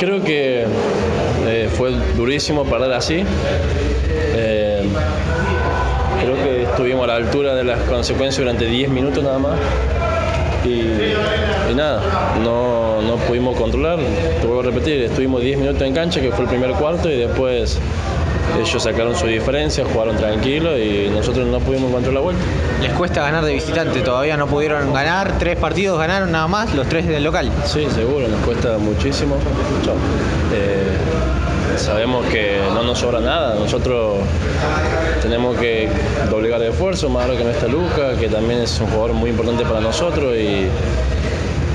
Creo que eh, fue durísimo perder así. Eh, creo que estuvimos a la altura de las consecuencias durante 10 minutos nada más. Y, y nada, no, no pudimos controlar. Te vuelvo a repetir, estuvimos 10 minutos en cancha, que fue el primer cuarto, y después ellos sacaron su diferencia, jugaron tranquilo y nosotros no pudimos encontrar la vuelta. Les cuesta ganar de visitante, todavía no pudieron ganar, tres partidos ganaron nada más, los tres del local. Sí, seguro, nos cuesta muchísimo. Eh, sabemos que no nos sobra nada, nosotros tenemos que doblegar el esfuerzo, más ahora que no está Luca, que también es un jugador muy importante para nosotros y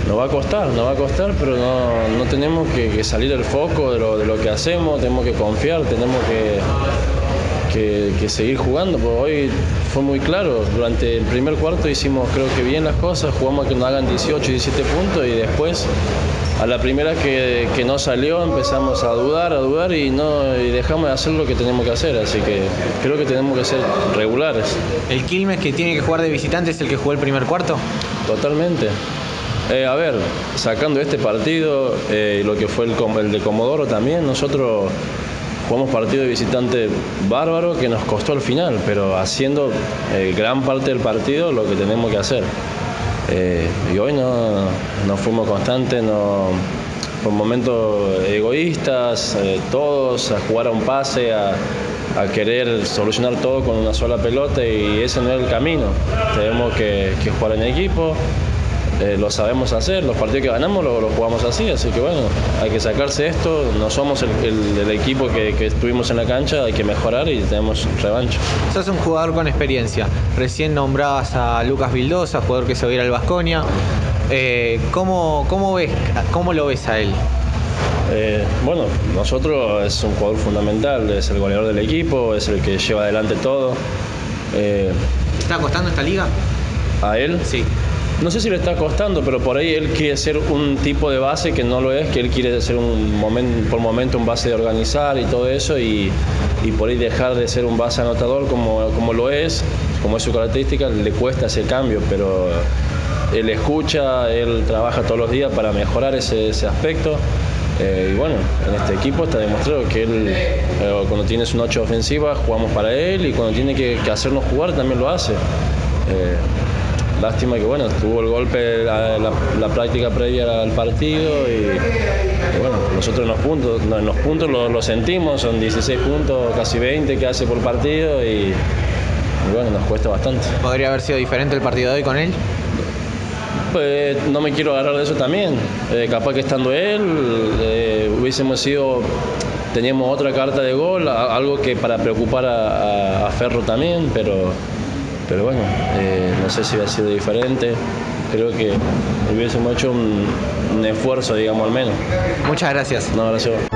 nos va a costar, nos va a costar, pero no, no tenemos que, que salir del foco de lo, de lo que hacemos, tenemos que confiar, tenemos que, que, que seguir jugando, porque hoy fue muy claro, durante el primer cuarto hicimos creo que bien las cosas, jugamos a que nos hagan 18, 17 puntos y después a la primera que, que no salió empezamos a dudar, a dudar y, no, y dejamos de hacer lo que tenemos que hacer, así que creo que tenemos que ser regulares. ¿El Quilmes que tiene que jugar de visitante es el que jugó el primer cuarto? Totalmente. Eh, a ver, sacando este partido, eh, lo que fue el, el de Comodoro también, nosotros jugamos partido de visitante bárbaro que nos costó al final, pero haciendo eh, gran parte del partido lo que tenemos que hacer. Eh, y hoy no, no fuimos constantes, no, por momentos egoístas, todos a jugar a un pase, a, a querer solucionar todo con una sola pelota y ese no es el camino. Tenemos que, que jugar en equipo, eh, lo sabemos hacer, los partidos que ganamos lo, lo jugamos así, así que bueno, hay que sacarse esto, no somos el, el- el equipo que, que estuvimos en la cancha, hay que mejorar y tenemos revancha. Sos un jugador con experiencia. Recién nombrabas a Lucas Vildosa, jugador que se va a ir al Vasconia. Eh, ¿cómo, cómo, ves, ¿Cómo lo ves a él? Eh, bueno, nosotros es un jugador fundamental, es el goleador del equipo, es el que lleva adelante todo. Eh, ¿Está costando esta liga? a él, Sí. No sé si le está costando, pero por ahí él quiere ser un tipo de base que no lo es, que él quiere ser un momento, por momento un base de organizar y todo eso, y, por ahí dejar de ser un base anotador como, como lo es, como es su característica, le cuesta ese cambio, pero él escucha, él trabaja todos los días para mejorar ese, ese aspecto. Eh, y bueno, en este equipo está demostrado que él, eh, cuando tiene su noche ofensiva, jugamos para él y cuando tiene que, que hacernos jugar también lo hace. Eh, lástima que bueno, tuvo el golpe la, la- la práctica previa al partido y, y bueno, nosotros en los puntos, en los puntos lo, lo sentimos, son 16 puntos, casi 20 que hace por partido y, y bueno, nos cuesta bastante. ¿Podría haber sido diferente el partido de hoy con él? Pues no me quiero agarrar de eso también. Eh, capaz que estando él, eh, hubiésemos sido, teníamos otra carta de gol, algo que para preocupar a, a- a Ferro también, pero, pero bueno, eh, no sé si hubiera sido diferente. Creo que hubiésemos hecho un, un esfuerzo, digamos, al menos. Muchas gracias. No, gracias.